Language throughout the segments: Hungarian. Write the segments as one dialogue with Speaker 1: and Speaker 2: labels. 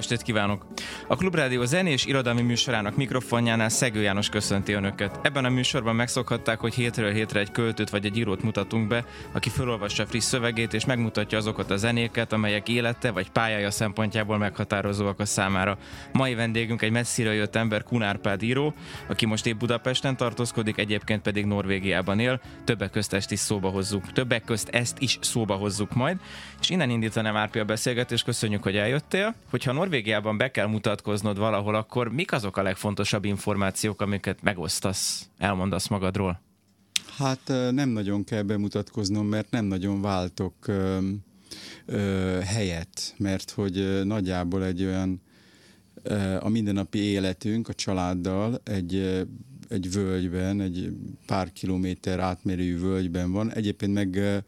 Speaker 1: estét kívánok! A Klubrádió zenés irodalmi műsorának mikrofonjánál Szegő János köszönti Önöket. Ebben a műsorban megszokhatták, hogy hétről hétre egy költőt vagy egy írót mutatunk be, aki felolvassa friss szövegét és megmutatja azokat a zenéket, amelyek élete vagy pályája szempontjából meghatározóak a számára. Mai vendégünk egy messziről jött ember, Kunárpád író, aki most épp Budapesten tartózkodik, egyébként pedig Norvégiában él. Többek közt ezt is szóba hozzuk. Többek közt ezt is szóba hozzuk majd. És innen indítanám Árpi a beszélgetést, köszönjük, hogy eljöttél. Hogyha Norvégiában be kell mutatkoznod valahol, akkor mik azok a legfontosabb információk, amiket megosztasz, elmondasz magadról?
Speaker 2: Hát nem nagyon kell bemutatkoznom, mert nem nagyon váltok ö, ö, helyet, mert hogy nagyjából egy olyan ö, a mindennapi életünk a családdal egy, egy völgyben, egy pár kilométer átmérőjű völgyben van. Egyébként meg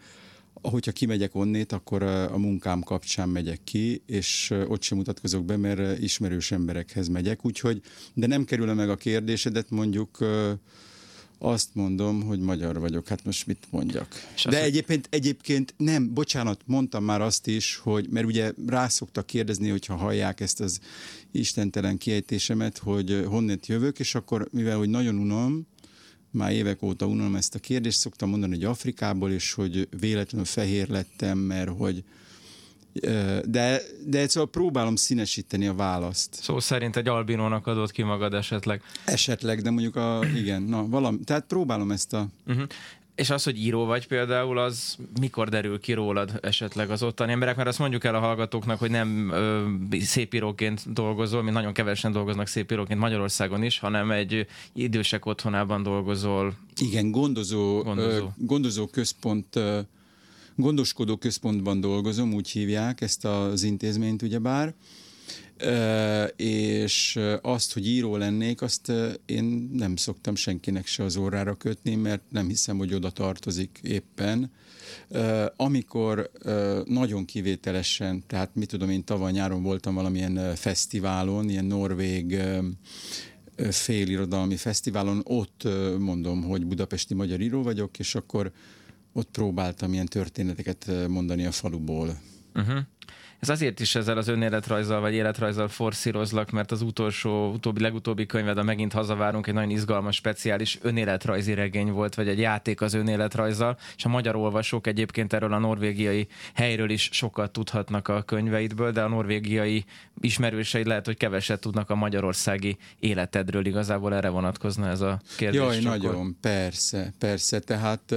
Speaker 2: hogyha kimegyek onnét, akkor a munkám kapcsán megyek ki, és ott sem mutatkozok be, mert ismerős emberekhez megyek, úgyhogy, de nem kerül meg a kérdésedet, mondjuk azt mondom, hogy magyar vagyok, hát most mit mondjak. És De egyébként, egyébként nem, bocsánat, mondtam már azt is, hogy, mert ugye rászoktak kérdezni, hogyha hallják ezt az istentelen kiejtésemet, hogy honnét jövök, és akkor, mivel hogy nagyon unom, már évek óta unom ezt a kérdést, szoktam mondani, hogy Afrikából, és hogy véletlenül fehér lettem, mert hogy de, de szóval próbálom színesíteni a választ.
Speaker 1: Szó szerint egy albinónak adott ki magad esetleg?
Speaker 2: Esetleg, de mondjuk a, igen, na valami, tehát próbálom ezt a... Uh-huh.
Speaker 1: És az, hogy író vagy például, az mikor derül ki rólad esetleg az ottani emberek? Mert azt mondjuk el a hallgatóknak, hogy nem ö, szépíróként dolgozol, mint nagyon kevesen dolgoznak szépíróként Magyarországon is, hanem egy idősek otthonában dolgozol.
Speaker 2: Igen, gondozó, gondozó. Ö, gondozó központ ö, gondoskodó központban dolgozom, úgy hívják ezt az intézményt ugyebár, és azt, hogy író lennék, azt én nem szoktam senkinek se az órára kötni, mert nem hiszem, hogy oda tartozik éppen. Amikor nagyon kivételesen, tehát mit tudom én, tavaly nyáron voltam valamilyen fesztiválon, ilyen norvég félirodalmi fesztiválon, ott mondom, hogy budapesti magyar író vagyok, és akkor ott próbáltam ilyen történeteket mondani a faluból. Uh-huh.
Speaker 1: Ez azért is ezzel az önéletrajzzal vagy életrajzzal forszírozlak, mert az utolsó, utóbbi, legutóbbi könyved, a Megint hazavárunk, egy nagyon izgalmas, speciális önéletrajzi regény volt, vagy egy játék az önéletrajzzal, és a magyar olvasók egyébként erről a norvégiai helyről is sokat tudhatnak a könyveidből, de a norvégiai ismerőseid lehet, hogy keveset tudnak a magyarországi életedről. Igazából erre vonatkozna ez a kérdés.
Speaker 2: Jaj, nagyon, persze, persze. Tehát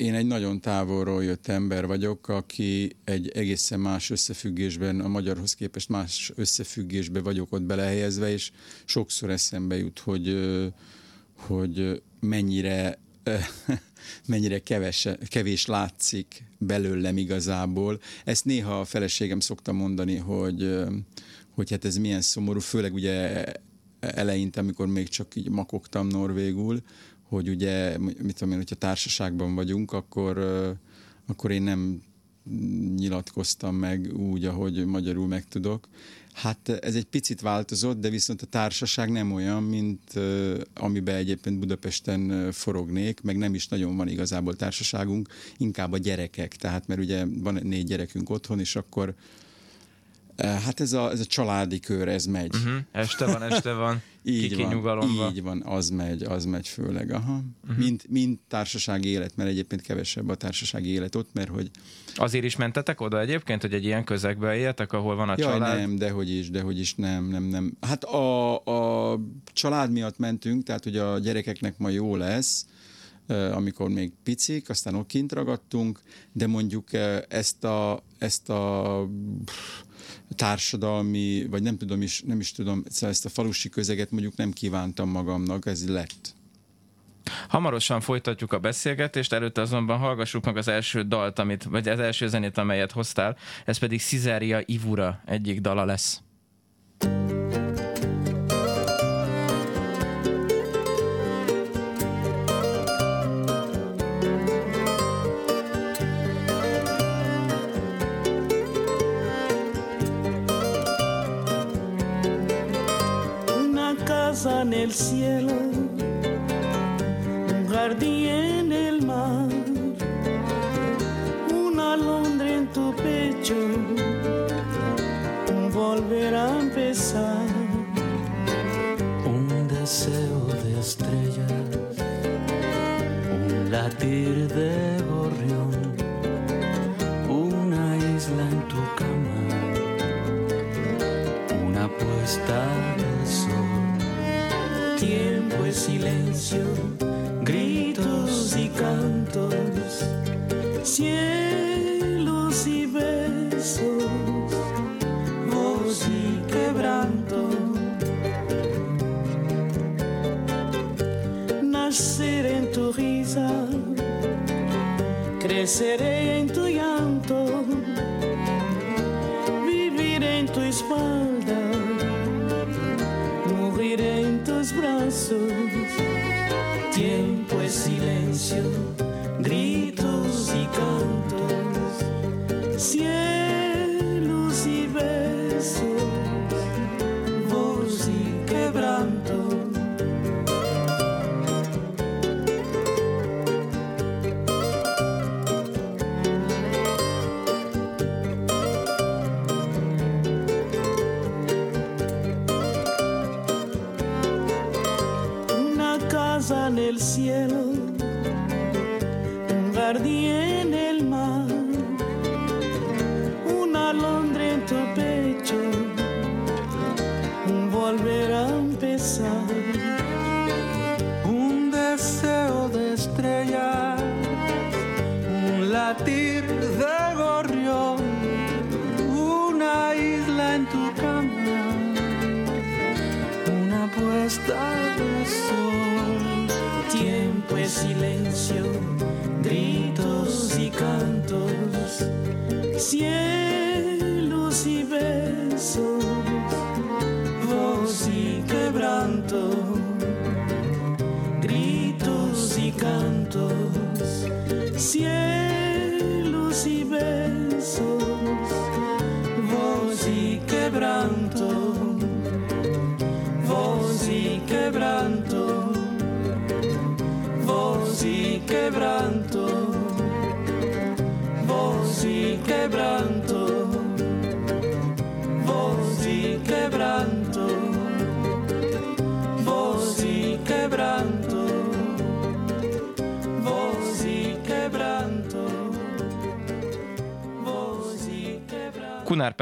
Speaker 2: én egy nagyon távolról jött ember vagyok, aki egy egészen más összefüggésben, a magyarhoz képest más összefüggésbe vagyok ott belehelyezve, és sokszor eszembe jut, hogy, hogy mennyire mennyire keves, kevés látszik belőlem igazából. Ezt néha a feleségem szokta mondani, hogy, hogy hát ez milyen szomorú, főleg ugye eleinte, amikor még csak így makogtam norvégul, hogy ugye, mit tudom én, hogyha társaságban vagyunk, akkor, akkor én nem nyilatkoztam meg úgy, ahogy magyarul meg tudok. Hát ez egy picit változott, de viszont a társaság nem olyan, mint amiben egyébként Budapesten forognék, meg nem is nagyon van igazából társaságunk, inkább a gyerekek. Tehát mert ugye van négy gyerekünk otthon, és akkor Hát ez a, ez a családi kör, ez megy. Uh-huh.
Speaker 1: Este van, este van. így van, nyugalomba.
Speaker 2: így van, az megy, az megy főleg. Aha. Uh-huh. Mint, mint társasági élet, mert egyébként kevesebb a társasági élet ott, mert hogy...
Speaker 1: Azért is mentetek oda egyébként, hogy egy ilyen közegbe éljetek, ahol van a
Speaker 2: Jaj,
Speaker 1: család?
Speaker 2: nem, dehogy is, dehogy is, nem, nem, nem. Hát a, a család miatt mentünk, tehát hogy a gyerekeknek ma jó lesz, amikor még picik, aztán ott kint ragadtunk, de mondjuk ezt a, ezt a társadalmi, vagy nem tudom is, nem is tudom, szóval ezt a falusi közeget mondjuk nem kívántam magamnak, ez lett.
Speaker 1: Hamarosan folytatjuk a beszélgetést, előtte azonban hallgassuk meg az első dalt, amit, vagy az első zenét, amelyet hoztál, ez pedig Cizeria Ivura egyik dala lesz.
Speaker 3: En el cielo, un jardín cielos y besos, voz y quebranto. Naceré en tu risa, creceré en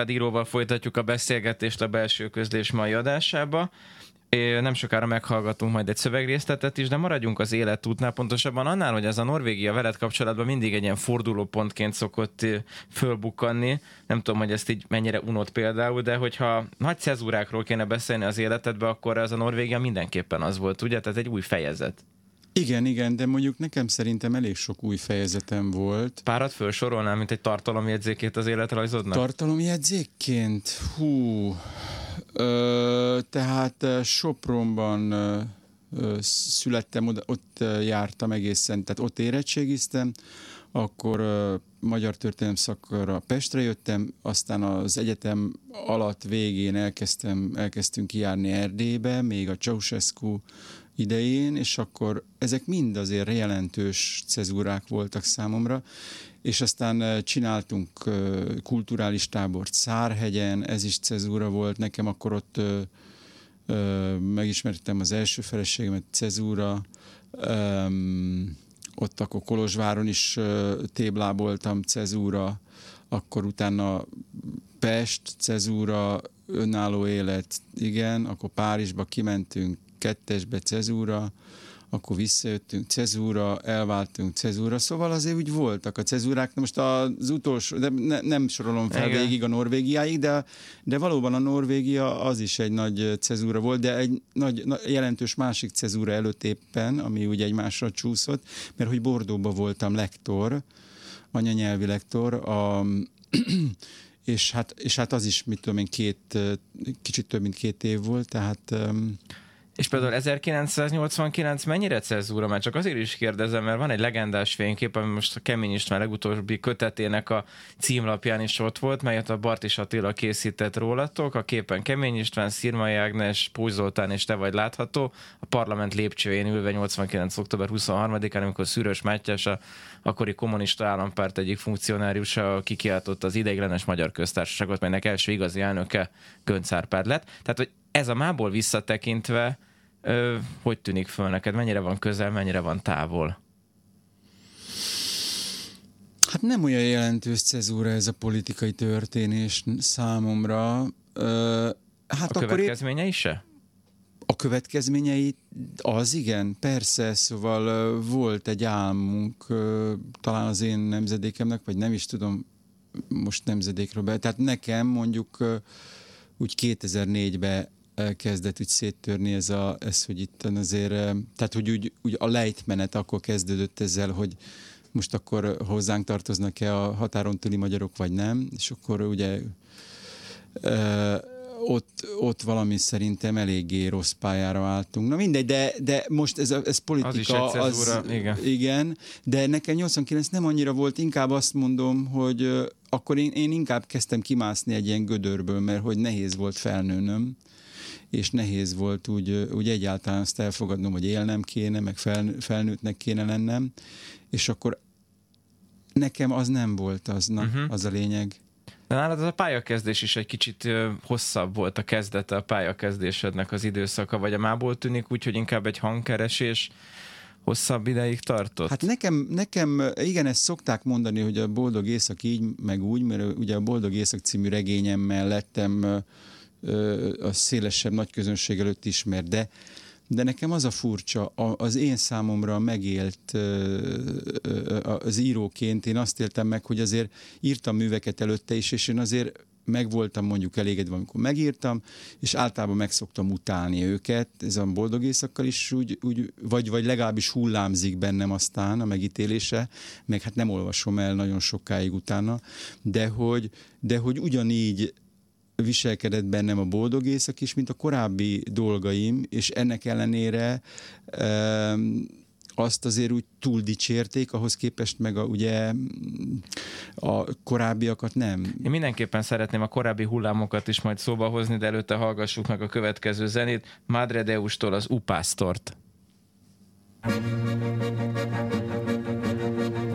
Speaker 1: Pedíróval folytatjuk a beszélgetést a belső közlés mai adásába. Nem sokára meghallgatunk majd egy szövegrészletet is, de maradjunk az életútnál, pontosabban annál, hogy ez a Norvégia veled kapcsolatban mindig egy ilyen fordulópontként szokott fölbukkanni. Nem tudom, hogy ezt így mennyire unott például, de hogyha nagy cezúrákról kéne beszélni az életedbe, akkor ez a Norvégia mindenképpen az volt, ugye? Tehát egy új fejezet.
Speaker 2: Igen, igen, de mondjuk nekem szerintem elég sok új fejezetem volt.
Speaker 1: Párat felsorolnál, mint egy tartalomjegyzékét az életrajzodnak?
Speaker 2: Tartalomjegyzékként? Hú, Ö, tehát Sopronban ö, születtem, oda, ott jártam egészen, tehát ott érettségiztem, akkor ö, magyar történelem szakra Pestre jöttem, aztán az egyetem alatt végén elkezdtem, elkezdtünk kijárni Erdélybe, még a Ceausescu idején, és akkor ezek mind azért jelentős cezúrák voltak számomra, és aztán csináltunk kulturális tábort Szárhegyen, ez is cezúra volt, nekem akkor ott megismertem az első feleségemet, cezúra, ott akkor Kolozsváron is tébláboltam, cezúra, akkor utána Pest, cezúra, önálló élet, igen, akkor Párizsba kimentünk, kettesbe cezúra, akkor visszajöttünk cezúra, elváltunk cezúra, szóval azért úgy voltak a cezúrák. Most az utolsó, de ne, nem sorolom fel Igen. végig a Norvégiáig, de, de valóban a Norvégia az is egy nagy cezúra volt, de egy nagy, jelentős másik cezúra előtt éppen, ami ugye egymásra csúszott, mert hogy Bordóba voltam lektor, anyanyelvi lektor, a, és, hát, és hát az is, mit tudom én, két, kicsit több mint két év volt, tehát
Speaker 1: és például 1989 mennyire cezúra? Már csak azért is kérdezem, mert van egy legendás fénykép, ami most a Kemény István legutóbbi kötetének a címlapján is ott volt, melyet a Bartis Attila készített rólatok. A képen Kemény István, Szirmai Ágnes, Púj Zoltán és te vagy látható. A parlament lépcsőjén ülve 89. október 23-án, amikor Szűrös Mátyás, a akkori kommunista állampárt egyik funkcionáriusa kikiáltott az ideiglenes magyar köztársaságot, melynek első igazi elnöke Gönc Árpád lett. Tehát, hogy ez a mából visszatekintve Ö, hogy tűnik föl neked? Mennyire van közel, mennyire van távol?
Speaker 2: Hát nem olyan jelentős cezúra ez a politikai történés számomra. Ö,
Speaker 1: hát a következményei épp... se?
Speaker 2: A következményei az igen, persze, szóval volt egy álmunk, talán az én nemzedékemnek, vagy nem is tudom most nemzedékről be, tehát nekem mondjuk úgy 2004-ben elkezdett úgy széttörni ez, a, ez hogy itt azért, tehát hogy úgy, úgy a lejtmenet akkor kezdődött ezzel, hogy most akkor hozzánk tartoznak-e a határon túli magyarok, vagy nem, és akkor ugye ott, ott valami szerintem eléggé rossz pályára álltunk. Na mindegy, de, de most ez, ez politika.
Speaker 1: Az, is az igen.
Speaker 2: igen. de nekem 89 nem annyira volt, inkább azt mondom, hogy akkor én, én inkább kezdtem kimászni egy ilyen gödörből, mert hogy nehéz volt felnőnöm és nehéz volt úgy, úgy egyáltalán azt elfogadnom, hogy élnem kéne, meg fel, felnőttnek kéne lennem, és akkor nekem az nem volt az, na, uh-huh. az a lényeg.
Speaker 1: De nálad az a pályakezdés is egy kicsit hosszabb volt a kezdete a pályakezdésednek az időszaka, vagy a mából tűnik úgy, hogy inkább egy hangkeresés hosszabb ideig tartott?
Speaker 2: Hát nekem, nekem, igen, ezt szokták mondani, hogy a Boldog Éjszak így, meg úgy, mert ugye a Boldog Éjszak című regényemmel lettem a szélesebb nagy közönség előtt ismer, de, de nekem az a furcsa, az én számomra megélt az íróként, én azt éltem meg, hogy azért írtam műveket előtte is, és én azért meg voltam mondjuk elégedve, amikor megírtam, és általában meg szoktam utálni őket, ez a boldog éjszakkal is úgy, úgy vagy, vagy legalábbis hullámzik bennem aztán a megítélése, meg hát nem olvasom el nagyon sokáig utána, de hogy, de hogy ugyanígy viselkedett bennem a boldog éjszak is, mint a korábbi dolgaim, és ennek ellenére azt azért úgy túl dicsérték, ahhoz képest meg a, ugye a korábbiakat nem.
Speaker 1: Én mindenképpen szeretném a korábbi hullámokat is majd szóba hozni, de előtte hallgassuk meg a következő zenét, Madre Deustól az Upásztort. Thank you.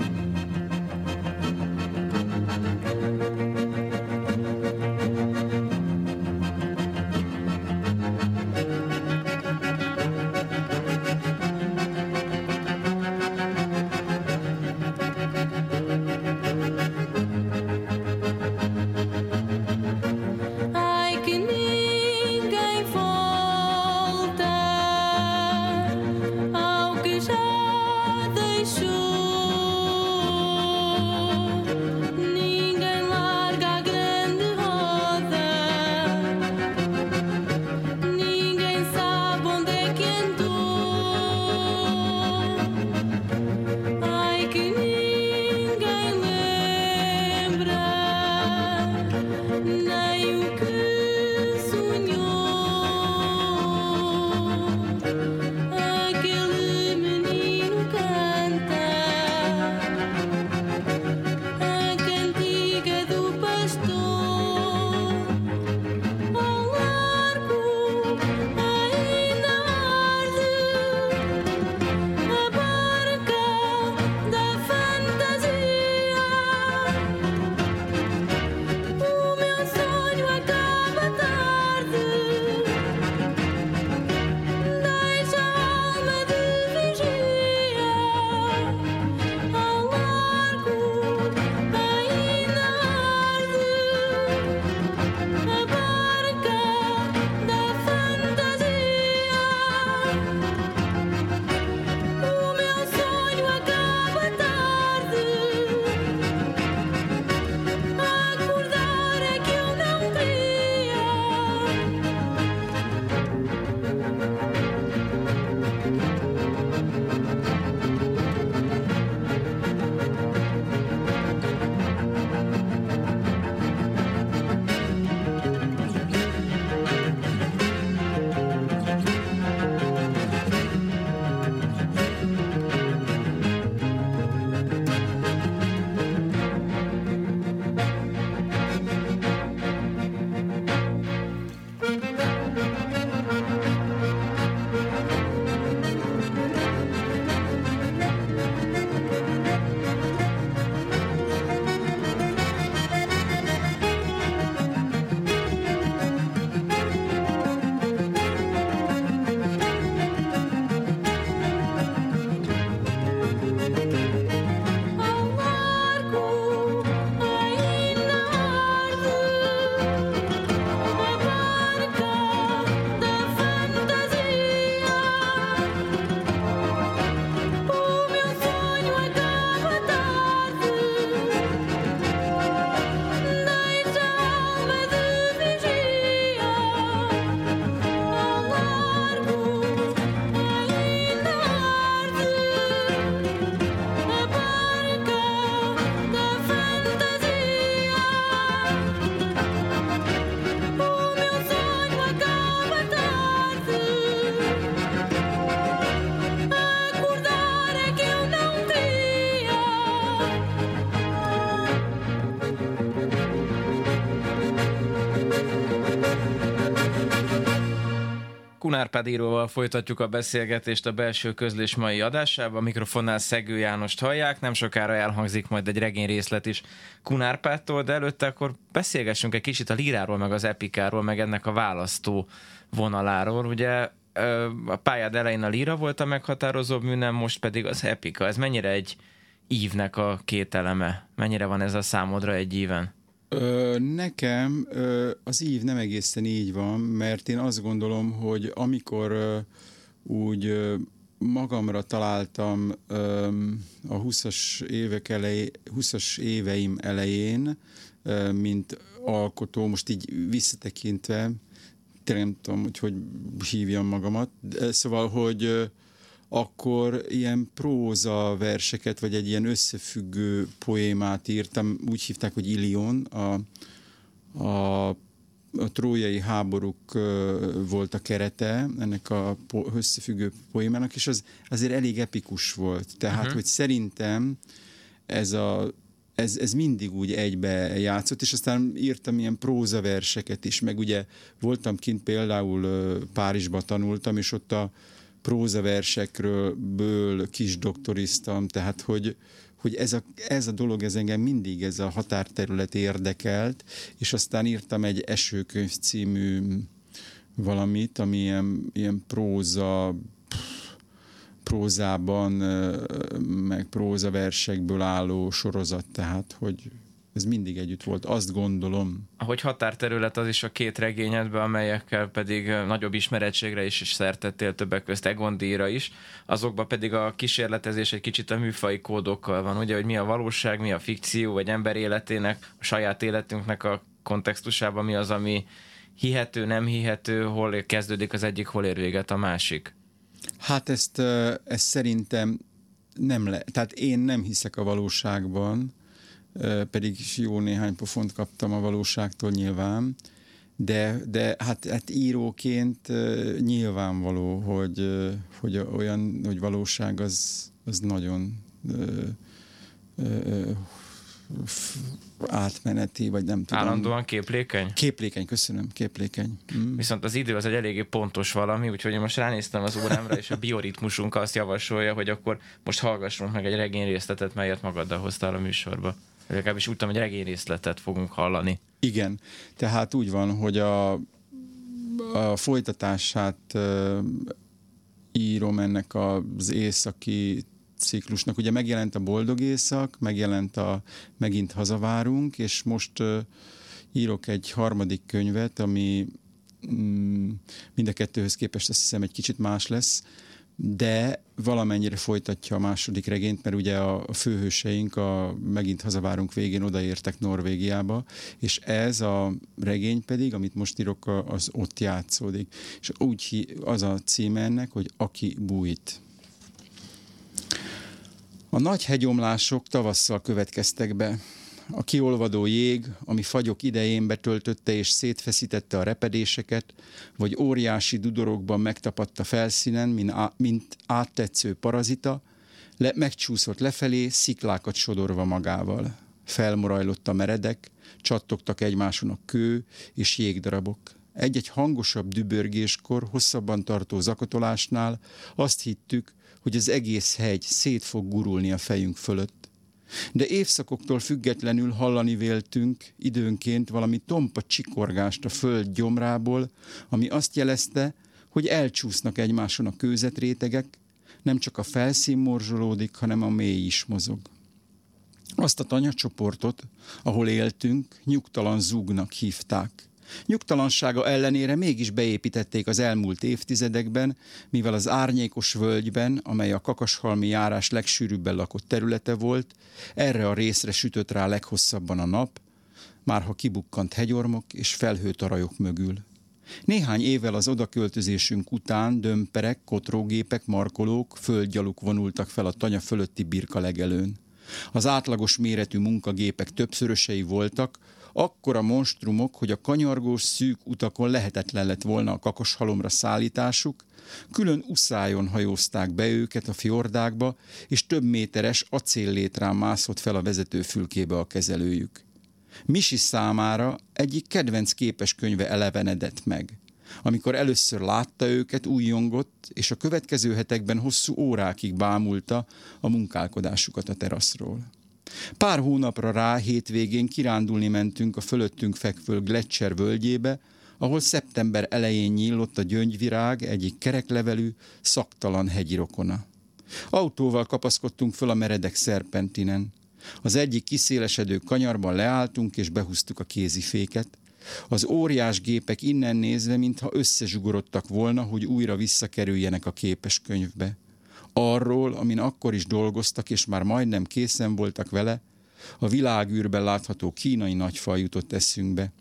Speaker 1: Kunárpádíróval folytatjuk a beszélgetést a belső közlés mai adásában. Mikrofonnál Szegő Jánost hallják, nem sokára elhangzik majd egy regény részlet is Kunárpától, de előtte akkor beszélgessünk egy kicsit a líráról, meg az epikáról, meg ennek a választó vonaláról. Ugye a pályád elején a líra volt a meghatározó műnem, most pedig az epika. Ez mennyire egy ívnek a két eleme? Mennyire van ez a számodra egy íven?
Speaker 2: Ö, nekem ö, az ív nem egészen így van, mert én azt gondolom, hogy amikor ö, úgy ö, magamra találtam ö, a 20-as évek elej, 20-as éveim elején, ö, mint alkotó, most így visszatekintve, tényleg nem tudom, hogy hogy hívjam magamat, de szóval, hogy akkor ilyen próza verseket, vagy egy ilyen összefüggő poémát írtam, úgy hívták, hogy Ilion, a, a, a trójai háborúk volt a kerete ennek a po, összefüggő poémának, és az azért elég epikus volt. Tehát, uh-huh. hogy szerintem ez a ez, ez mindig úgy egybe játszott, és aztán írtam ilyen prózaverseket is, meg ugye voltam kint például Párizsba tanultam, és ott a prózaversekről ből kis doktoriztam, tehát hogy, hogy ez a, ez a dolog, ez engem mindig ez a határterület érdekelt, és aztán írtam egy esőkönyv című valamit, ami ilyen, ilyen próza prózában, meg prózaversekből álló sorozat, tehát hogy ez mindig együtt volt, azt gondolom.
Speaker 1: Ahogy határterület az is a két regényedben, amelyekkel pedig nagyobb ismeretségre is, is szertettél többek közt Egondíra is, azokban pedig a kísérletezés egy kicsit a műfai kódokkal van, ugye, hogy mi a valóság, mi a fikció, vagy ember életének, a saját életünknek a kontextusában mi az, ami hihető, nem hihető, hol kezdődik az egyik, hol ér véget a másik.
Speaker 2: Hát ezt, ezt szerintem nem le, tehát én nem hiszek a valóságban, pedig jó néhány pofont kaptam a valóságtól nyilván, de, de hát, hát íróként nyilvánvaló, hogy, hogy olyan, hogy valóság az, az nagyon átmeneti, vagy nem tudom.
Speaker 1: Állandóan képlékeny?
Speaker 2: Képlékeny, köszönöm, képlékeny.
Speaker 1: Mm. Viszont az idő az egy eléggé pontos valami, úgyhogy én most ránéztem az órámra, és a bioritmusunk azt javasolja, hogy akkor most hallgassunk meg egy regényrészletet, melyet magaddal hoztál a műsorba. Legalábbis úgy tudom, hogy regényrészletet fogunk hallani.
Speaker 2: Igen, tehát úgy van, hogy a, a folytatását uh, írom ennek az északi ciklusnak. Ugye megjelent a Boldog Éjszak, megjelent a Megint hazavárunk, és most uh, írok egy harmadik könyvet, ami mm, mind a kettőhöz képest azt hiszem egy kicsit más lesz, de valamennyire folytatja a második regényt, mert ugye a főhőseink a Megint hazavárunk végén odaértek Norvégiába, és ez a regény pedig, amit most írok, az ott játszódik. És úgy az a címe ennek, hogy Aki bújt. A nagy hegyomlások tavasszal következtek be. A kiolvadó jég, ami fagyok idején betöltötte és szétfeszítette a repedéseket, vagy óriási dudorokban megtapadt a felszínen, mint, á, mint áttetsző parazita, le, megcsúszott lefelé, sziklákat sodorva magával. Felmorajlott a meredek, csattogtak egymáson a kő és jégdarabok. Egy-egy hangosabb dübörgéskor, hosszabban tartó zakatolásnál azt hittük, hogy az egész hegy szét fog gurulni a fejünk fölött. De évszakoktól függetlenül hallani véltünk időnként valami tompa csikorgást a föld gyomrából, ami azt jelezte, hogy elcsúsznak egymáson a kőzetrétegek, nem csak a felszín morzsolódik, hanem a mély is mozog. Azt a tanyacsoportot, ahol éltünk, nyugtalan zúgnak hívták. Nyugtalansága ellenére mégis beépítették az elmúlt évtizedekben, mivel az árnyékos völgyben, amely a kakashalmi járás legsűrűbben lakott területe volt, erre a részre sütött rá leghosszabban a nap, már ha kibukkant hegyormok és felhőtarajok mögül. Néhány évvel az odaköltözésünk után dömperek, kotrógépek, markolók, földgyaluk vonultak fel a tanya fölötti birka legelőn. Az átlagos méretű munkagépek többszörösei voltak, akkora monstrumok, hogy a kanyargós szűk utakon lehetetlen lett volna a kakoshalomra szállításuk, külön uszájon hajózták be őket a fjordákba, és több méteres acéllétrán mászott fel a vezetőfülkébe a kezelőjük. Misi számára egyik kedvenc képeskönyve elevenedett meg. Amikor először látta őket, újjongott, és a következő hetekben hosszú órákig bámulta a munkálkodásukat a teraszról. Pár hónapra rá hétvégén kirándulni mentünk a fölöttünk fekvő Gletscher völgyébe, ahol szeptember elején nyílott a gyöngyvirág egyik kereklevelű, szaktalan hegyi rokona. Autóval kapaszkodtunk föl a meredek szerpentinen. Az egyik kiszélesedő kanyarban leálltunk és behúztuk a kéziféket. Az óriás gépek innen nézve, mintha összezsugorodtak volna, hogy újra visszakerüljenek a képes könyvbe. Arról, amin akkor is dolgoztak, és már majdnem készen voltak vele, a világűrben látható kínai nagyfal jutott eszünkbe.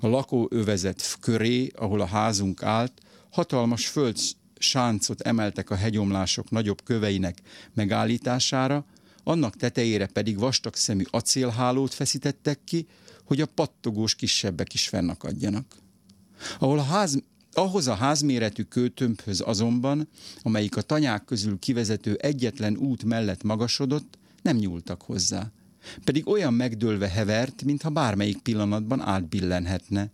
Speaker 2: A lakóövezet köré, ahol a házunk állt, hatalmas föld sáncot emeltek a hegyomlások nagyobb köveinek megállítására, annak tetejére pedig vastag szemű acélhálót feszítettek ki, hogy a pattogós kisebbek is fennakadjanak. Ahol a ház, ahhoz a házméretű kőtömbhöz azonban, amelyik a tanyák közül kivezető egyetlen út mellett magasodott, nem nyúltak hozzá. Pedig olyan megdőlve hevert, mintha bármelyik pillanatban átbillenhetne.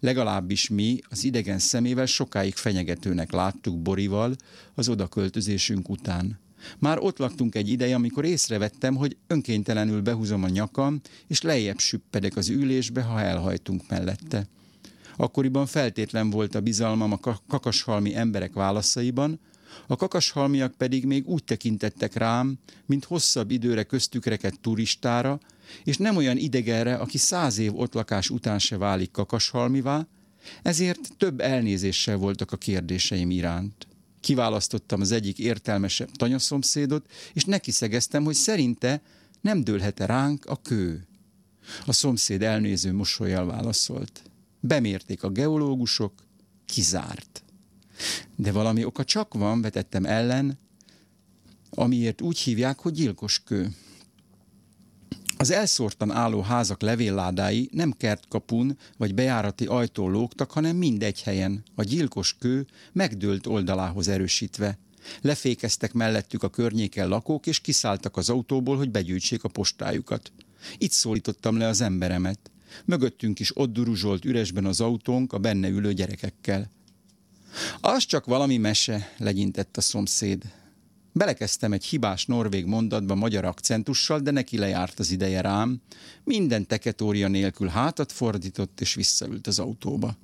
Speaker 2: Legalábbis mi az idegen szemével sokáig fenyegetőnek láttuk Borival az odaköltözésünk után. Már ott laktunk egy ideje, amikor észrevettem, hogy önkéntelenül behúzom a nyakam, és lejjebb süppedek az ülésbe, ha elhajtunk mellette. Akkoriban feltétlen volt a bizalmam a kakashalmi emberek válaszaiban, a kakashalmiak pedig még úgy tekintettek rám, mint hosszabb időre köztük rekedt turistára, és nem olyan idegenre, aki száz év ott lakás után se válik kakashalmivá, ezért több elnézéssel voltak a kérdéseim iránt. Kiválasztottam az egyik értelmesebb tanyaszomszédot, és neki szegeztem, hogy szerinte nem dőlhet-e ránk a kő. A szomszéd elnéző mosolyjal válaszolt. Bemérték a geológusok, kizárt. De valami oka csak van, vetettem ellen, amiért úgy hívják, hogy gyilkos kő. Az elszórtan álló házak levélládái nem kertkapun vagy bejárati ajtón lógtak, hanem mindegy helyen, a gyilkos kő megdőlt oldalához erősítve. Lefékeztek mellettük a környéken lakók, és kiszálltak az autóból, hogy begyűjtsék a postájukat. Itt szólítottam le az emberemet. Mögöttünk is ott duruzsolt üresben az autónk a benne ülő gyerekekkel. Az csak valami mese, legyintett a szomszéd. Belekezdtem egy hibás norvég mondatba magyar akcentussal, de neki lejárt az ideje rám. Minden teketória nélkül hátat fordított, és visszaült az autóba.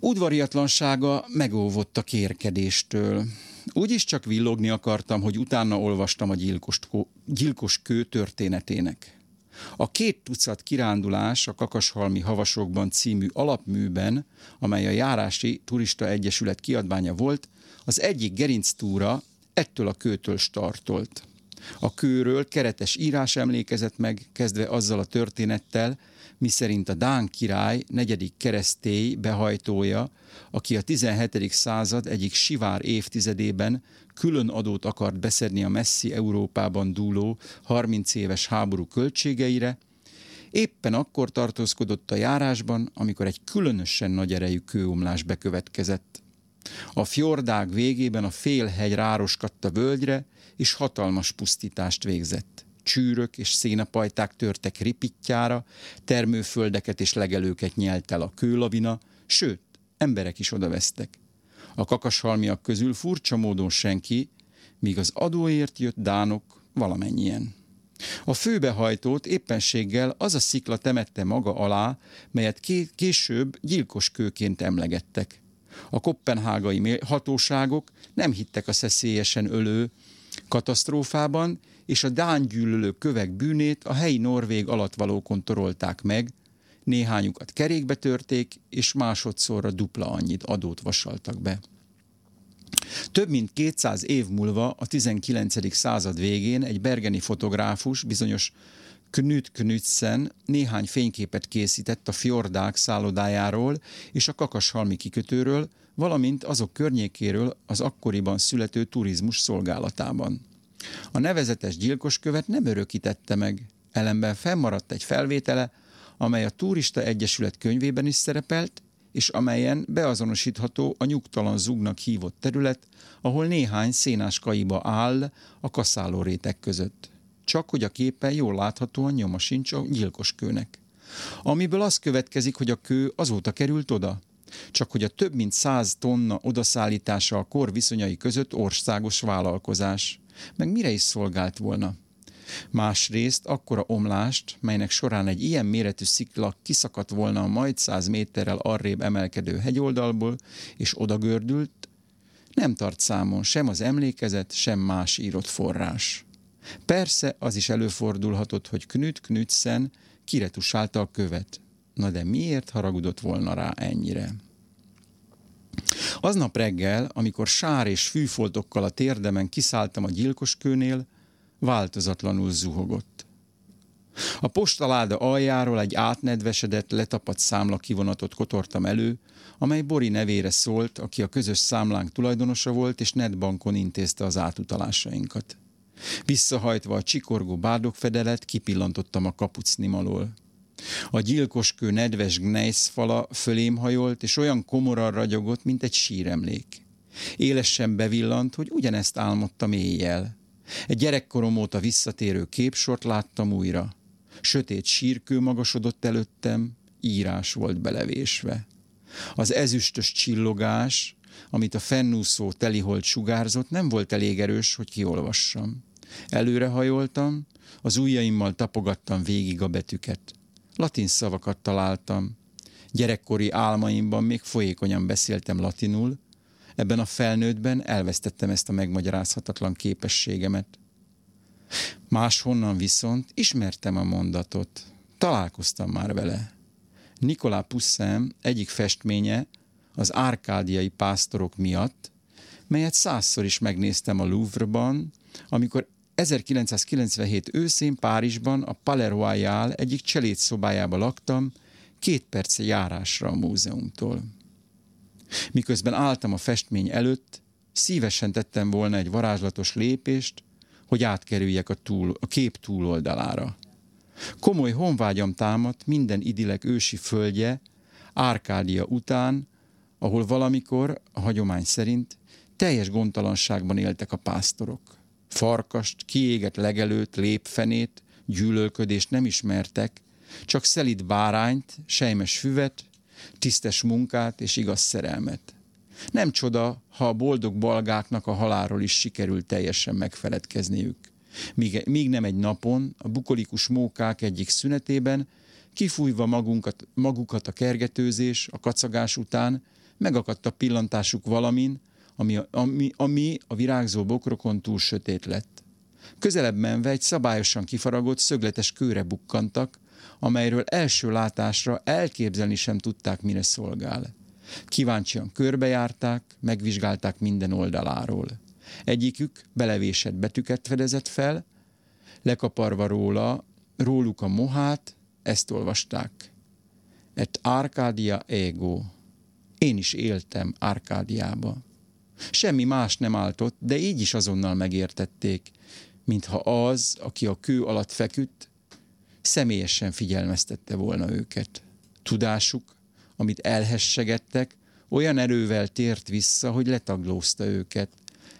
Speaker 2: Udvariatlansága megóvott a kérkedéstől. Úgyis csak villogni akartam, hogy utána olvastam a gyilkos, gyilkos kő történetének. A két tucat kirándulás a Kakashalmi Havasokban című alapműben, amely a Járási Turista Egyesület kiadványa volt, az egyik gerinctúra ettől a kőtől startolt. A kőről keretes írás emlékezett meg, kezdve azzal a történettel, miszerint a Dán király negyedik keresztély behajtója, aki a 17. század egyik sivár évtizedében külön adót akart beszedni a messzi Európában dúló 30 éves háború költségeire, éppen akkor tartózkodott a járásban, amikor egy különösen nagy erejű kőomlás bekövetkezett. A fjordág végében a félhegy rároskadt völgyre, és hatalmas pusztítást végzett. Csűrök és szénapajták törtek ripittyára, termőföldeket és legelőket nyelt el a kőlavina, sőt, emberek is odavesztek. A kakashalmiak közül furcsa módon senki, míg az adóért jött dánok valamennyien. A főbehajtót éppenséggel az a szikla temette maga alá, melyet később gyilkos kőként emlegettek. A kopenhágai hatóságok nem hittek a szeszélyesen ölő katasztrófában, és a dán gyűlölő kövek bűnét a helyi norvég alattvalókon torolták meg, néhányukat kerékbe törték, és másodszorra dupla annyit adót vasaltak be. Több mint 200 év múlva, a 19. század végén egy bergeni fotográfus, bizonyos Knut Knudsen néhány fényképet készített a fjordák szállodájáról és a kakashalmi kikötőről, valamint azok környékéről az akkoriban születő turizmus szolgálatában. A nevezetes gyilkoskövet nem örökítette meg, ellenben fennmaradt egy felvétele, amely a Turista Egyesület könyvében is szerepelt, és amelyen beazonosítható a nyugtalan zugnak hívott terület, ahol néhány szénás kaiba áll a kaszáló rétek között csak hogy a képen jól láthatóan nyoma sincs a gyilkos kőnek. Amiből az következik, hogy a kő azóta került oda. csak hogy a több mint száz tonna odaszállítása a kor viszonyai között országos vállalkozás. Meg mire is szolgált volna? Másrészt akkora omlást, melynek során egy ilyen méretű szikla kiszakadt volna a majd száz méterrel arrébb emelkedő hegyoldalból, és odagördült, nem tart számon sem az emlékezet, sem más írott forrás. Persze az is előfordulhatott, hogy Knut Knudsen kiretusálta a követ. Na de miért haragudott volna rá ennyire? Aznap reggel, amikor sár és fűfoltokkal a térdemen kiszálltam a gyilkoskőnél, változatlanul zuhogott. A postaláda aljáról egy átnedvesedett, letapadt számla kivonatot kotortam elő, amely Bori nevére szólt, aki a közös számlánk tulajdonosa volt, és netbankon intézte az átutalásainkat. Visszahajtva a csikorgó bárdokfedelet, kipillantottam a kapucnim alól. A gyilkoskő nedves gneisz fala fölém hajolt, és olyan komoran ragyogott, mint egy síremlék. Élesen bevillant, hogy ugyanezt álmodtam éjjel. Egy gyerekkorom óta visszatérő képsort láttam újra. Sötét sírkő magasodott előttem, írás volt belevésve. Az ezüstös csillogás, amit a fennúszó teliholt sugárzott, nem volt elég erős, hogy kiolvassam. Előrehajoltam, az ujjaimmal tapogattam végig a betűket. Latin szavakat találtam. Gyerekkori álmaimban még folyékonyan beszéltem latinul, ebben a felnőttben elvesztettem ezt a megmagyarázhatatlan képességemet. Máshonnan viszont ismertem a mondatot. Találkoztam már vele. Nikolá Pusszem egyik festménye az árkádiai pásztorok miatt, melyet százszor is megnéztem a Louvre-ban, amikor 1997 őszén Párizsban a Palais Royal egyik cselét szobájába laktam, két perc járásra a múzeumtól. Miközben álltam a festmény előtt, szívesen tettem volna egy varázslatos lépést, hogy átkerüljek a, túl, a kép túloldalára. Komoly honvágyam támadt minden idilek ősi földje, Árkádia után, ahol valamikor, a hagyomány szerint, teljes gondtalanságban éltek a pásztorok. Farkast, kiégett legelőt, lépfenét, gyűlölködést nem ismertek, csak szelid bárányt, sejmes füvet, tisztes munkát és igaz szerelmet. Nem csoda, ha a boldog balgáknak a halálról is sikerült teljesen megfeledkezniük. Míg, míg nem egy napon, a bukolikus mókák egyik szünetében, kifújva magunkat, magukat a kergetőzés, a kacagás után, megakadt a pillantásuk valamin, ami, ami, ami a virágzó bokrokon túl sötét lett. Közelebb menve egy szabályosan kifaragott, szögletes kőre bukkantak, amelyről első látásra elképzelni sem tudták, mire szolgál. Kíváncsian körbejárták, megvizsgálták minden oldaláról. Egyikük belevésett betűket fedezett fel, lekaparva róla, róluk a mohát, ezt olvasták. Et Arcadia ego. Én is éltem Arkádiába. Semmi más nem áltott, de így is azonnal megértették, mintha az, aki a kő alatt feküdt, személyesen figyelmeztette volna őket. Tudásuk, amit elhessegettek, olyan erővel tért vissza, hogy letaglózta őket.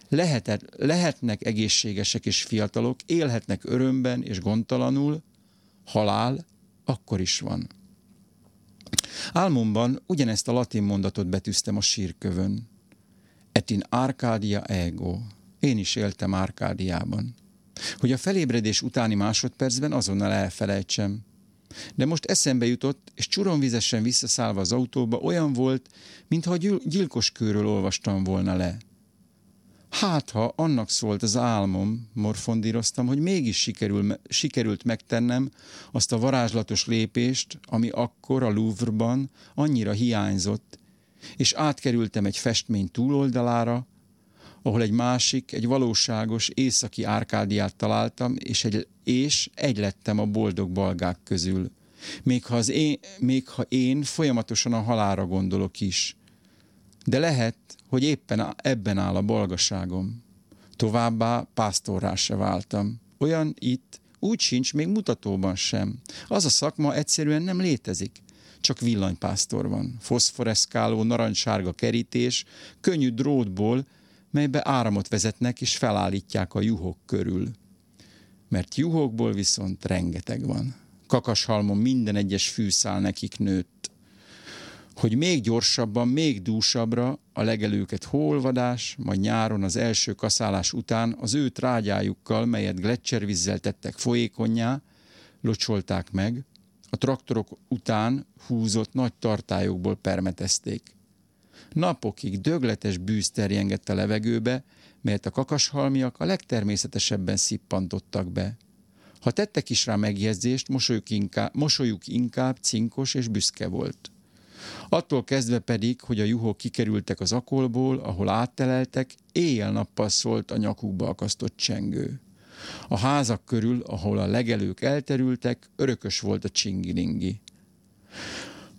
Speaker 2: Lehetet, lehetnek egészségesek és fiatalok, élhetnek örömben és gondtalanul, halál akkor is van. Álmomban ugyanezt a latin mondatot betűztem a sírkövön. Et in Arcadia ego. Én is éltem Árkádiában hogy a felébredés utáni másodpercben azonnal elfelejtsem. De most eszembe jutott, és csuromvizesen visszaszállva az autóba olyan volt, mintha a gyilkos kőről olvastam volna le. Hát, ha annak szólt az álmom, morfondíroztam, hogy mégis sikerül, sikerült megtennem azt a varázslatos lépést, ami akkor a Louvre-ban annyira hiányzott, és átkerültem egy festmény túloldalára, ahol egy másik, egy valóságos északi árkádiát találtam, és egy, és egy lettem a boldog balgák közül. Még ha, az én, még ha én folyamatosan a halára gondolok is. De lehet, hogy éppen ebben áll a bolgaságom. Továbbá pásztorrá se váltam. Olyan itt, úgy sincs, még mutatóban sem. Az a szakma egyszerűen nem létezik. Csak villanypásztor van. Foszforeszkáló, narancssárga kerítés, könnyű drótból, melybe áramot vezetnek és felállítják a juhok körül. Mert juhokból viszont rengeteg van. Kakashalmon minden egyes fűszál nekik nőtt. hogy még gyorsabban, még dúsabbra a legelőket hóolvadás, majd nyáron az első kaszálás után az ő trágyájukkal, melyet gletszervízzel tettek folyékonyá, locsolták meg, a traktorok után húzott nagy tartályokból permetezték. Napokig dögletes bűz terjengett a levegőbe, melyet a kakashalmiak a legtermészetesebben szippantottak be. Ha tettek is rá megjegyzést, mosolyuk inkább, mosolyuk inkább cinkos és büszke volt. Attól kezdve pedig, hogy a juhok kikerültek az akolból, ahol átteleltek, éjjel-nappal szólt a nyakukba akasztott csengő. A házak körül, ahol a legelők elterültek, örökös volt a csingilingi.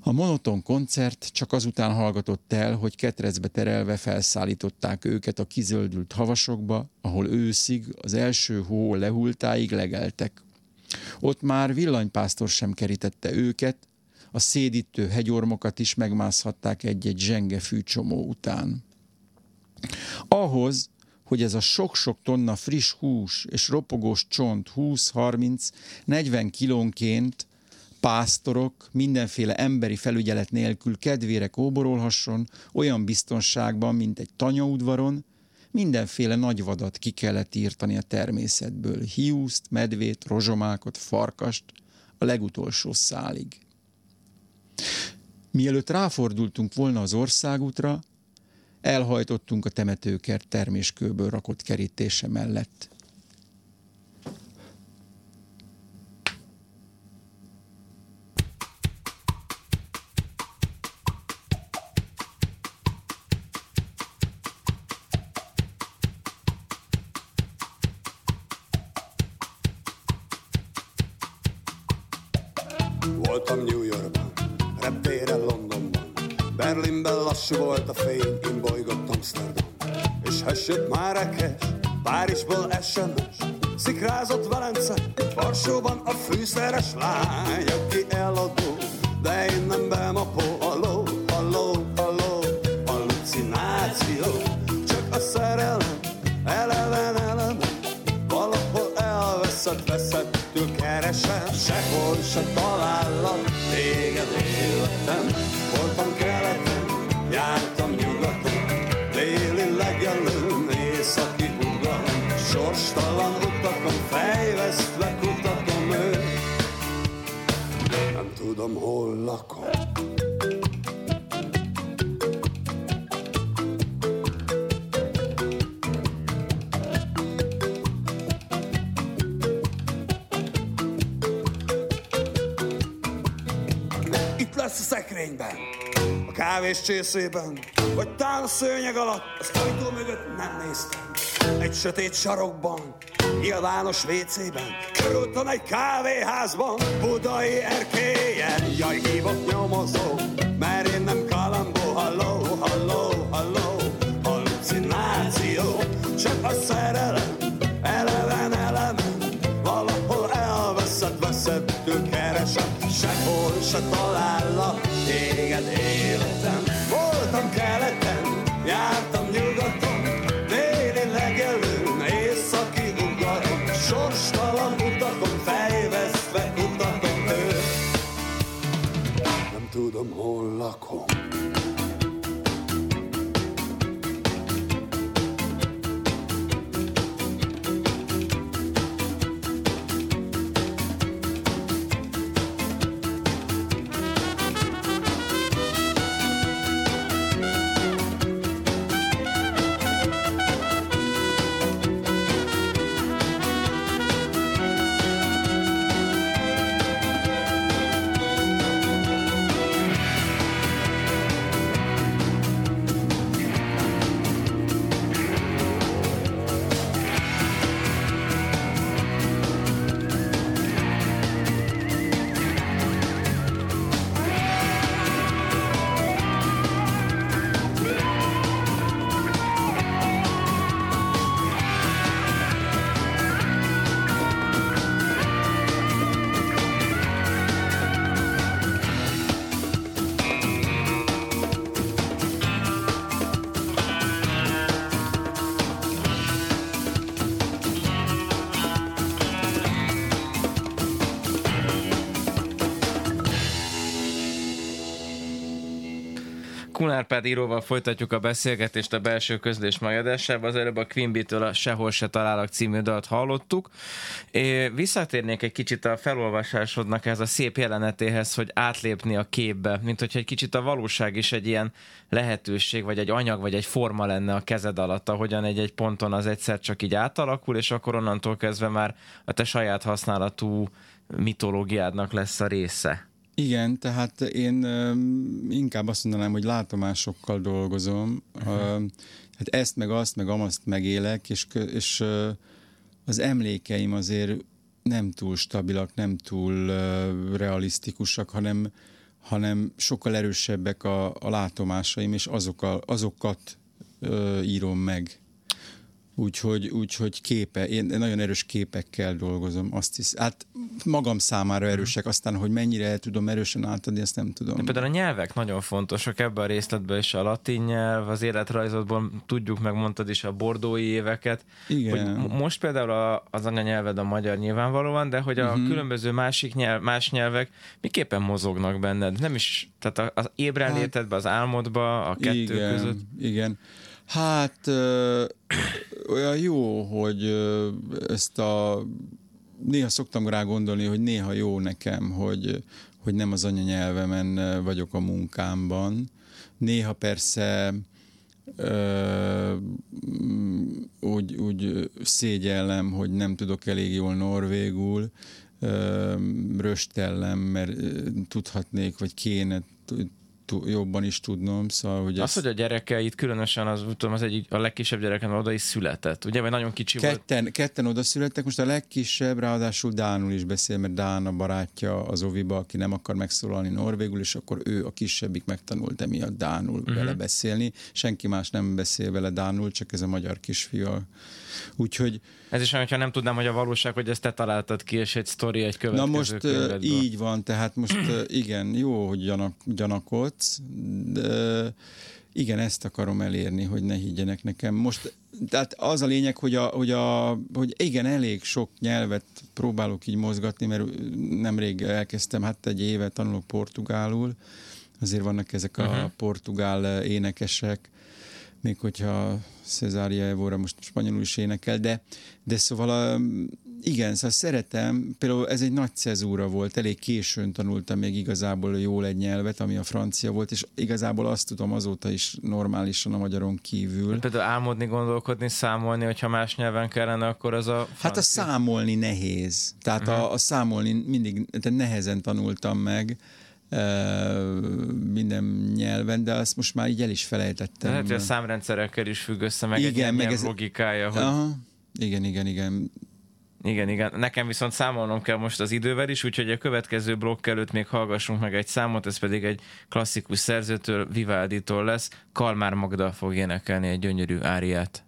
Speaker 2: A monoton koncert csak azután hallgatott el, hogy ketrecbe terelve felszállították őket a kizöldült havasokba, ahol őszig, az első hó lehultáig legeltek. Ott már villanypásztor sem kerítette őket, a szédítő hegyormokat is megmászhatták egy-egy zsenge fűcsomó után. Ahhoz, hogy ez a sok-sok tonna friss hús és ropogós csont 20-30-40 kilónként pásztorok mindenféle emberi felügyelet nélkül kedvére kóborolhasson, olyan biztonságban, mint egy tanyaudvaron, mindenféle nagyvadat ki kellett írtani a természetből, hiúzt, medvét, rozsomákot, farkast, a legutolsó szálig. Mielőtt ráfordultunk volna az országútra, elhajtottunk a temetőkert terméskőből rakott kerítése mellett.
Speaker 4: Berlinben lassú volt a fény, én bolygott Amsterdam. És hessett Márekes, Párizsból SMS, szikrázott Velence, Varsóban a fűszeres lány, aki eladó, de én nem bemapó, halló, halló, halló, hallucináció, csak a szerelem, eleven, eleven, valahol elveszett, veszettül keresem, sehol se talállak, téged. életem, tudom, hol lakom. Itt lesz a szekrényben, a kávés csészében, vagy tán a szőnyeg alatt, az ajtó mögött nem néztem. Egy sötét sarokban, nyilvános WC-ben, körülton egy kávéházban, budai erkélyen, jaj, hívott nyomozó, mert én nem kalambó, halló, halló, halló, hallucináció, csak a szerelem, eleven, elemen, valahol elveszett, veszettől keresem, sehol se talállak, téged életem. Voltam keleten, Nem tudom, hol
Speaker 1: Kunárpád íróval folytatjuk a beszélgetést a belső közlés mai. Az előbb a Quimby-től a Sehol se találok című dalt hallottuk. É, visszatérnék egy kicsit a felolvasásodnak ez a szép jelenetéhez, hogy átlépni a képbe, mint hogyha egy kicsit a valóság is egy ilyen lehetőség, vagy egy anyag, vagy egy forma lenne a kezed alatt, ahogyan egy-egy ponton az egyszer csak így átalakul, és akkor onnantól kezdve már a te saját használatú mitológiádnak lesz a része.
Speaker 2: Igen, tehát én inkább azt mondanám, hogy látomásokkal dolgozom. Uh-huh. Hát ezt, meg azt, meg amazt megélek, és, és az emlékeim azért nem túl stabilak, nem túl realisztikusak, hanem, hanem sokkal erősebbek a, a látomásaim, és azokkal, azokat írom meg. Úgyhogy, úgyhogy képe, én nagyon erős képekkel dolgozom, azt hisz. Hát magam számára mhm. erősek, aztán, hogy mennyire tudom erősen átadni, ezt nem tudom. De
Speaker 1: például a nyelvek nagyon fontosak ebben a részletben is, a latin nyelv, az életrajzodból tudjuk, meg mondtad is a bordói éveket.
Speaker 2: Igen.
Speaker 1: Hogy most például a, az anyanyelved a magyar nyilvánvalóan, de hogy a uh-huh. különböző másik nyelv, más nyelvek miképpen mozognak benned? Nem is, tehát az ébrenlétedbe, hát, az álmodba, a kettő
Speaker 2: igen,
Speaker 1: között?
Speaker 2: Igen, Hát ö, olyan jó, hogy ö, ezt a néha szoktam rá gondolni, hogy néha jó nekem, hogy, hogy nem az anyanyelvemen vagyok a munkámban. Néha persze ö, úgy, úgy szégyellem, hogy nem tudok elég jól norvégul, ö, röstellem, mert tudhatnék, vagy kéne jobban is tudnom. Szóval, hogy
Speaker 1: az, ez... hogy a gyerekeit, különösen az, tudom, az egyik, a legkisebb gyereken oda is született, ugye, vagy nagyon kicsi
Speaker 2: ketten,
Speaker 1: volt.
Speaker 2: Ketten oda születtek, most a legkisebb ráadásul Dánul is beszél, mert Dán a barátja az Oviba, aki nem akar megszólalni norvégul, és akkor ő a kisebbik megtanult emiatt Dánul uh-huh. vele beszélni. Senki más nem beszél vele Dánul, csak ez a magyar kisfia. Úgyhogy...
Speaker 1: Ez is olyan, hogyha nem tudnám, hogy a valóság, hogy ezt te találtad ki, és egy sztori egy következő
Speaker 2: Na most könyvedből. így van, tehát most igen, jó, hogy gyanak, gyanakodsz, de igen, ezt akarom elérni, hogy ne higgyenek nekem. Most, tehát az a lényeg, hogy, a, hogy, a, hogy igen, elég sok nyelvet próbálok így mozgatni, mert nemrég elkezdtem, hát egy éve tanulok portugálul, azért vannak ezek a uh-huh. portugál énekesek, még hogyha Cezária Evora most spanyolul is énekel, de, de szóval igen, szóval szeretem, például ez egy nagy cezúra volt, elég későn tanultam még igazából jól egy nyelvet, ami a francia volt, és igazából azt tudom azóta is normálisan a magyaron kívül.
Speaker 1: Például álmodni, gondolkodni, számolni, hogyha más nyelven kellene, akkor az a francia...
Speaker 2: Hát a számolni nehéz. Tehát uh-huh. a, a számolni mindig tehát nehezen tanultam meg, minden nyelven, de azt most már így el is felejtettem.
Speaker 1: Hát, hogy a számrendszerekkel is függ össze, meg igen, egy meg ez... logikája. Hogy...
Speaker 2: Aha. Igen, igen, igen.
Speaker 1: Igen, igen. Nekem viszont számolnom kell most az idővel is, úgyhogy a következő blokk előtt még hallgassunk meg egy számot, ez pedig egy klasszikus szerzőtől, Vivaldi-tól lesz. Kalmár Magda fog énekelni egy gyönyörű áriát.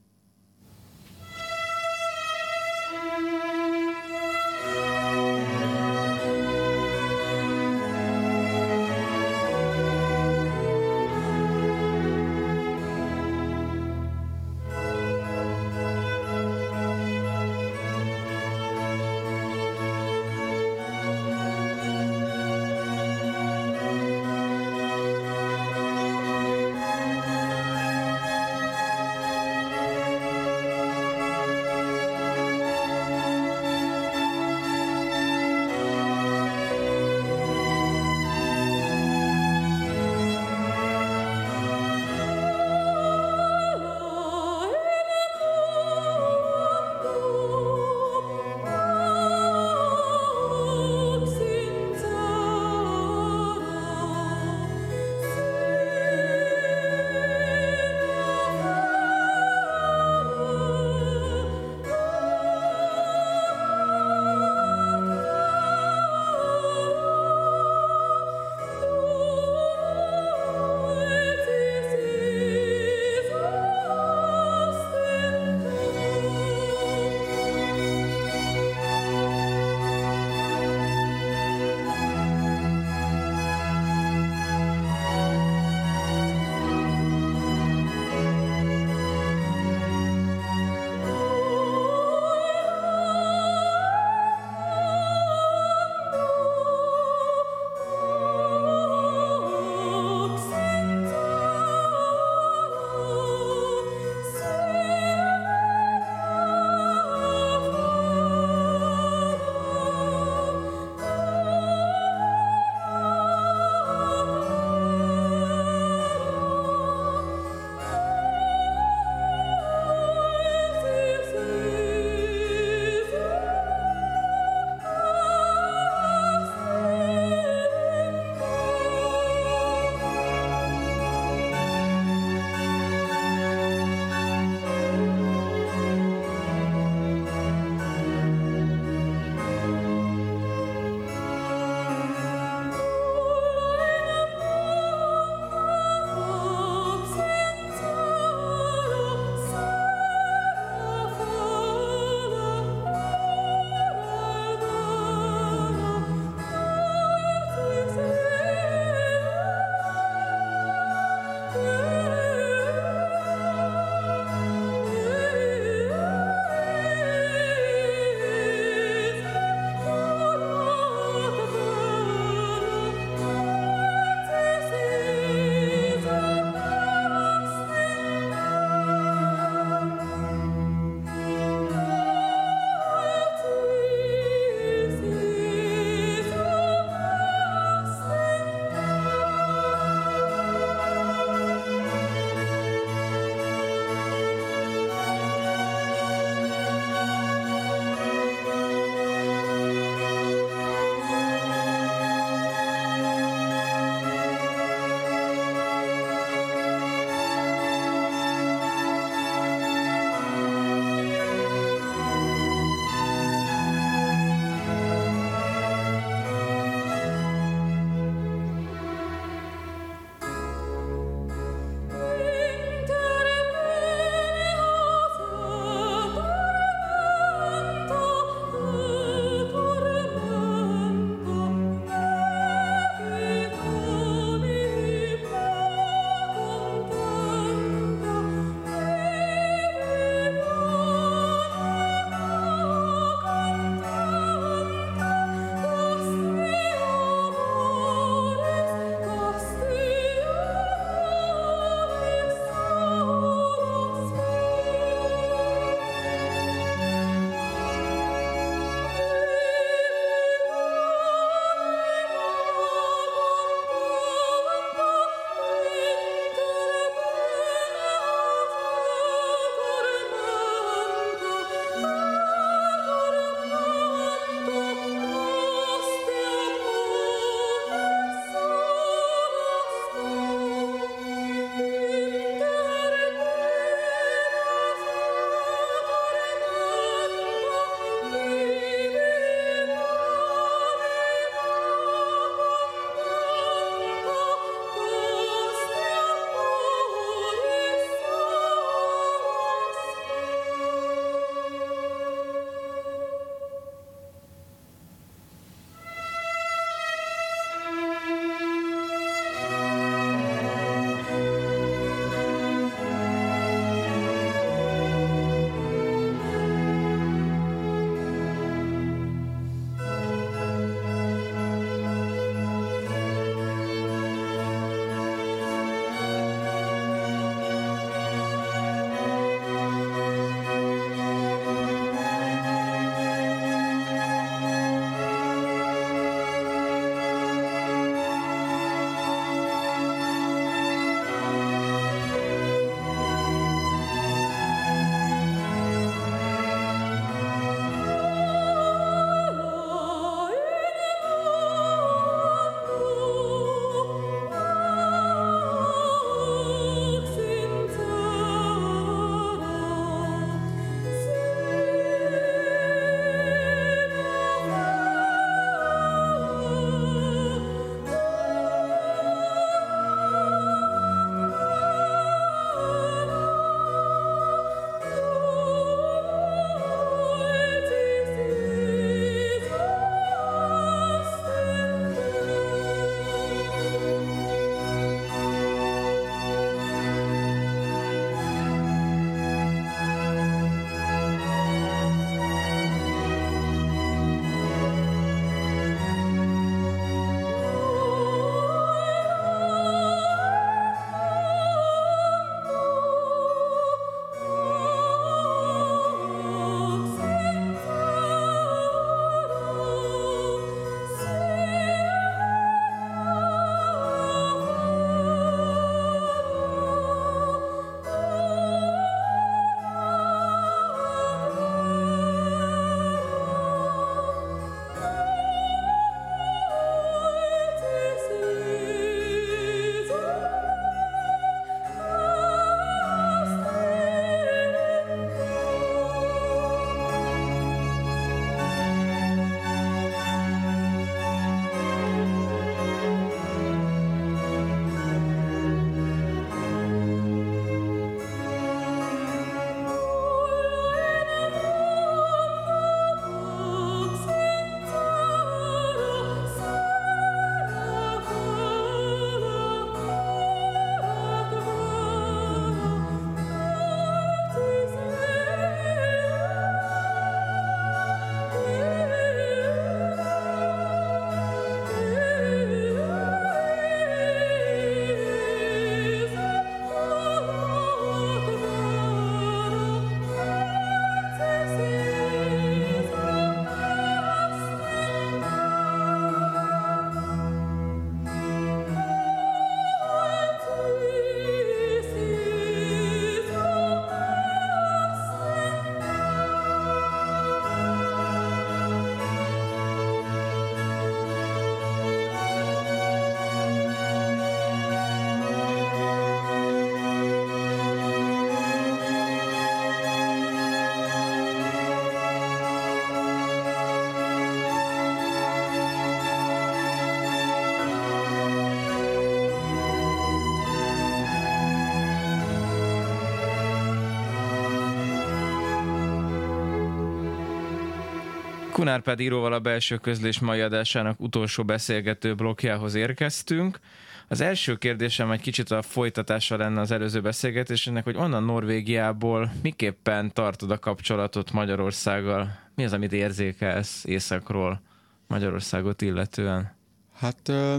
Speaker 1: Kunár íróval a belső közlés mai adásának utolsó beszélgető blokkjához érkeztünk. Az első kérdésem egy kicsit a folytatása lenne az előző beszélgetésnek, hogy onnan Norvégiából miképpen tartod a kapcsolatot Magyarországgal? Mi az, amit érzékelsz északról Magyarországot illetően?
Speaker 2: Hát ö,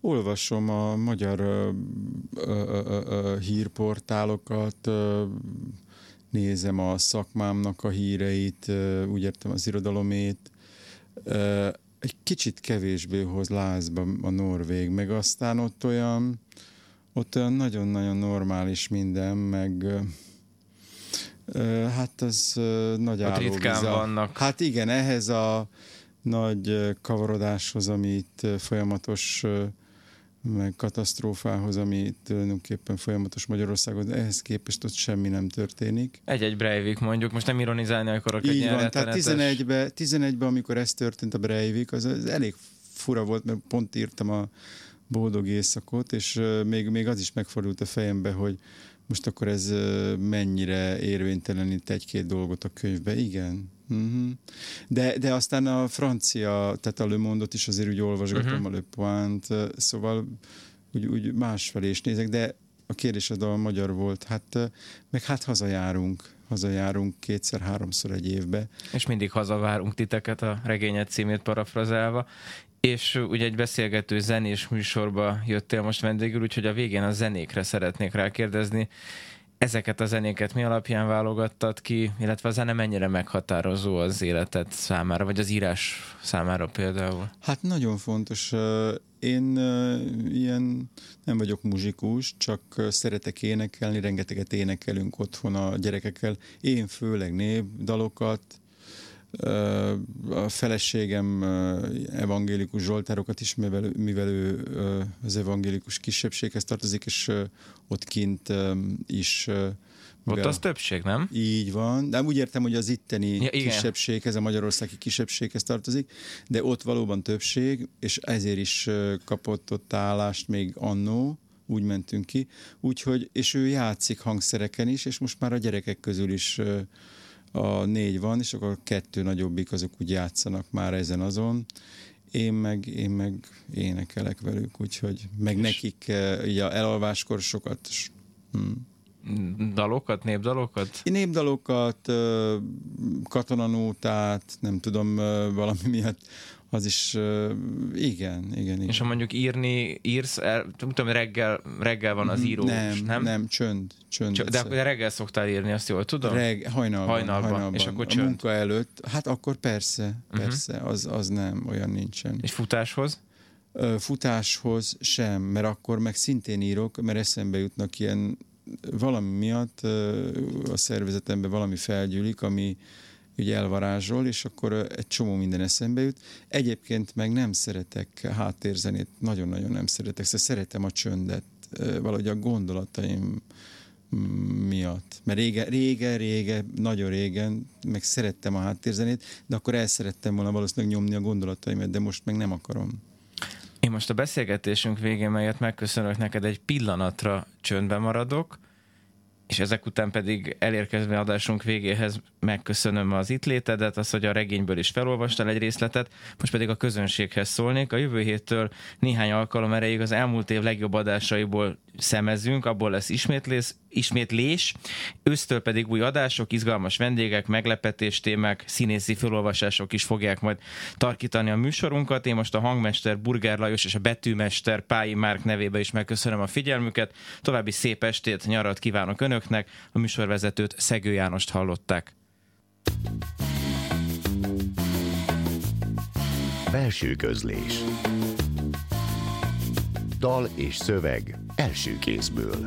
Speaker 2: olvasom a magyar ö, ö, ö, ö, hírportálokat, ö, nézem a szakmámnak a híreit, úgy értem az irodalomét. Egy kicsit kevésbé hoz lázba a norvég, meg aztán ott olyan, ott olyan nagyon-nagyon normális minden, meg hát az nagy
Speaker 1: Ott ritkán vannak.
Speaker 2: Hát igen, ehhez a nagy kavarodáshoz, amit folyamatos meg katasztrófához, ami tulajdonképpen folyamatos Magyarországon, ehhez képest ott semmi nem történik.
Speaker 1: Egy-egy Breivik mondjuk, most nem ironizálni akarok
Speaker 2: Így van, tehát 11-ben, 11 amikor ez történt a Breivik, az, az elég fura volt, mert pont írtam a Boldog Éjszakot, és még, még az is megfordult a fejembe, hogy most akkor ez mennyire érvénytelenít egy-két dolgot a könyvbe. Igen, Uh-huh. De, de aztán a francia, tehát a Le Monde-ot is azért úgy olvasgatom, uh-huh. a Le Point, szóval úgy, úgy másfelé is nézek, de a kérdés az a magyar volt, hát meg hát hazajárunk, hazajárunk kétszer-háromszor egy évbe.
Speaker 1: És mindig hazavárunk titeket a regényet címét parafrazálva. És ugye egy beszélgető zenés műsorba jöttél most vendégül, úgyhogy a végén a zenékre szeretnék rákérdezni ezeket a zenéket mi alapján válogattad ki, illetve a zene mennyire meghatározó az életed számára, vagy az írás számára például?
Speaker 2: Hát nagyon fontos. Én ilyen nem vagyok muzsikus, csak szeretek énekelni, rengeteget énekelünk otthon a gyerekekkel. Én főleg népdalokat, a feleségem evangélikus zsoltárokat is, mivel, mivel ő az evangélikus kisebbséghez tartozik, és ott kint is
Speaker 1: mivel, Ott az többség, nem?
Speaker 2: Így van. De úgy értem, hogy az itteni ja, kisebbség, ez a magyarországi kisebbséghez tartozik, de ott valóban többség, és ezért is kapott ott állást még annó, úgy mentünk ki. Úgyhogy, és ő játszik hangszereken is, és most már a gyerekek közül is a négy van, és akkor a kettő nagyobbik azok úgy játszanak már ezen azon. Én meg, én meg énekelek velük, úgyhogy meg és nekik eh, így a elalváskor sokat hmm.
Speaker 1: Dalokat, népdalokat?
Speaker 2: Népdalokat, katonanótát, nem tudom, valami miatt az is, igen, igen, igen.
Speaker 1: És ha mondjuk írni, írsz, el, tudom, reggel, reggel van az mhm. író,
Speaker 2: nem, nem? Nem, csönd. csönd
Speaker 1: Cs- de, de reggel szoktál írni, azt jól tudom?
Speaker 2: Reg, hajnalban, hajnalban, hajnalban.
Speaker 1: És akkor csönd.
Speaker 2: A munka előtt, hát akkor persze, mhm. persze, uh-huh. az, az nem, olyan nincsen.
Speaker 1: És futáshoz?
Speaker 2: Futáshoz sem, mert akkor meg szintén írok, mert eszembe jutnak ilyen valami miatt a szervezetemben valami felgyűlik, ami ugye elvarázsol, és akkor egy csomó minden eszembe jut. Egyébként meg nem szeretek háttérzenét, nagyon-nagyon nem szeretek, szóval szeretem a csöndet, valahogy a gondolataim miatt. Mert régen, régen, régen, nagyon régen meg szerettem a háttérzenét, de akkor el szerettem volna valószínűleg nyomni a gondolataimat, de most meg nem akarom.
Speaker 1: Én most a beszélgetésünk végén, melyet megköszönök neked, egy pillanatra csöndbe maradok, és ezek után pedig elérkezve adásunk végéhez megköszönöm az itt létedet, az, hogy a regényből is felolvastál egy részletet, most pedig a közönséghez szólnék. A jövő héttől néhány alkalom erejéig az elmúlt év legjobb adásaiból szemezünk, abból lesz ismétlés, ismétlés, ősztől pedig új adások, izgalmas vendégek, meglepetés témák, színészi felolvasások is fogják majd tarkítani a műsorunkat. Én most a hangmester Burger Lajos és a betűmester Pályi Márk nevébe is megköszönöm a figyelmüket. További szép estét, nyarat kívánok Önöknek. A műsorvezetőt Szegő Jánost hallották.
Speaker 5: Belső közlés Dal és szöveg első kézből